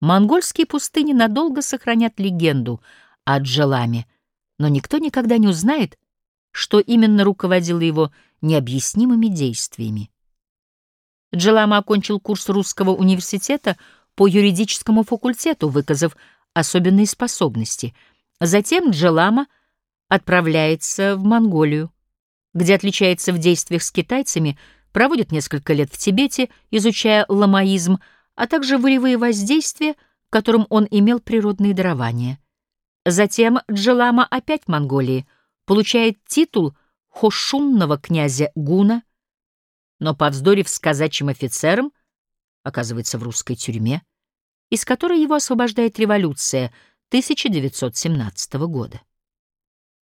Монгольские пустыни надолго сохранят легенду о Джаламе, но никто никогда не узнает, что именно руководило его необъяснимыми действиями. Джалама окончил курс русского университета по юридическому факультету, выказав особенные способности. Затем Джалама отправляется в Монголию, где отличается в действиях с китайцами, проводит несколько лет в Тибете, изучая ламаизм, а также волевые воздействия, которым он имел природные дарования. Затем Джелама опять в Монголии, получает титул хошунного князя Гуна, но, повздорив с казачьим офицером, оказывается в русской тюрьме, из которой его освобождает революция 1917 года.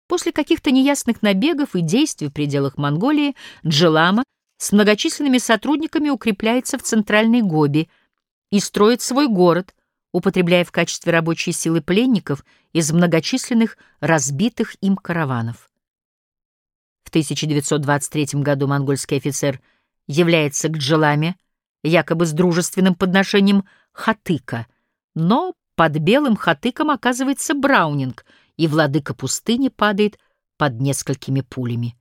После каких-то неясных набегов и действий в пределах Монголии Джелама с многочисленными сотрудниками укрепляется в Центральной Гоби – и строит свой город, употребляя в качестве рабочей силы пленников из многочисленных разбитых им караванов. В 1923 году монгольский офицер является к Джеламе якобы с дружественным подношением хатыка, но под белым хатыком оказывается Браунинг, и владыка пустыни падает под несколькими пулями.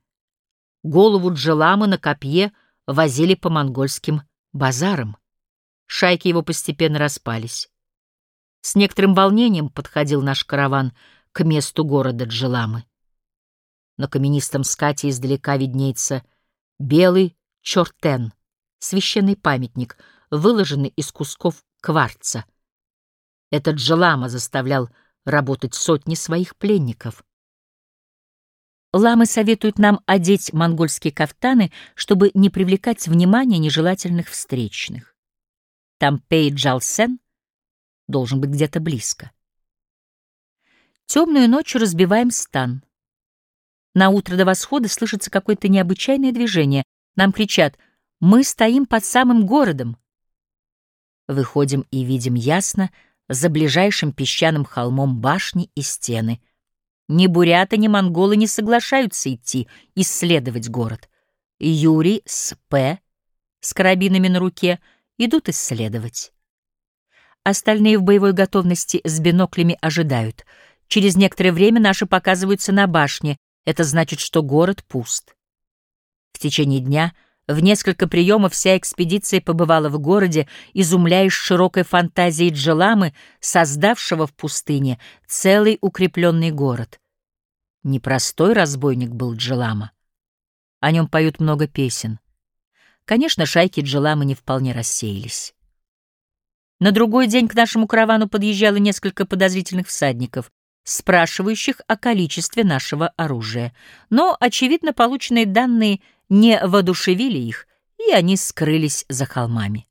Голову Джеламы на копье возили по монгольским базарам. Шайки его постепенно распались. С некоторым волнением подходил наш караван к месту города Джиламы. На каменистом скате издалека виднеется белый чортен, священный памятник, выложенный из кусков кварца. Этот Джилама заставлял работать сотни своих пленников. Ламы советуют нам одеть монгольские кафтаны, чтобы не привлекать внимания нежелательных встречных. Тампей Джалсен должен быть где-то близко. Темную ночью разбиваем стан. На утро до восхода слышится какое-то необычайное движение. Нам кричат «Мы стоим под самым городом». Выходим и видим ясно за ближайшим песчаным холмом башни и стены. Ни буряты, ни монголы не соглашаются идти, исследовать город. Юрий с П. с карабинами на руке — идут исследовать. Остальные в боевой готовности с биноклями ожидают. Через некоторое время наши показываются на башне. Это значит, что город пуст. В течение дня в несколько приемов вся экспедиция побывала в городе, изумляясь широкой фантазией Джеламы, создавшего в пустыне целый укрепленный город. Непростой разбойник был Джелама. О нем поют много песен. Конечно, шайки Джиламы не вполне рассеялись. На другой день к нашему каравану подъезжало несколько подозрительных всадников, спрашивающих о количестве нашего оружия. Но, очевидно, полученные данные не воодушевили их, и они скрылись за холмами.